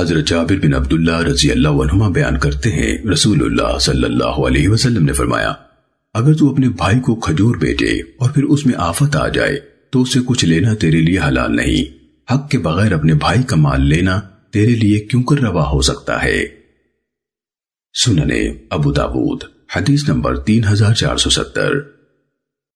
حضرت جابر بن عبداللہ رضی اللہ عنہما بیان کرتے ہیں، رسول اللہ صلی اللہ علیہ وسلم نے فرمایا، اگر تو اپنے بھائی کو کھجور بیٹے اور پھر اس میں آفت آ جائے، تو اسے کچھ لینا تیرے لیے حلال نہیں۔ حق کے بغیر اپنے بھائی کا مال لینا تیرے لیے کیوں کر روا ہو سکتا ہے؟ سننے ابو داود، حدیث نمبر تین ہزار چار سو ستر۔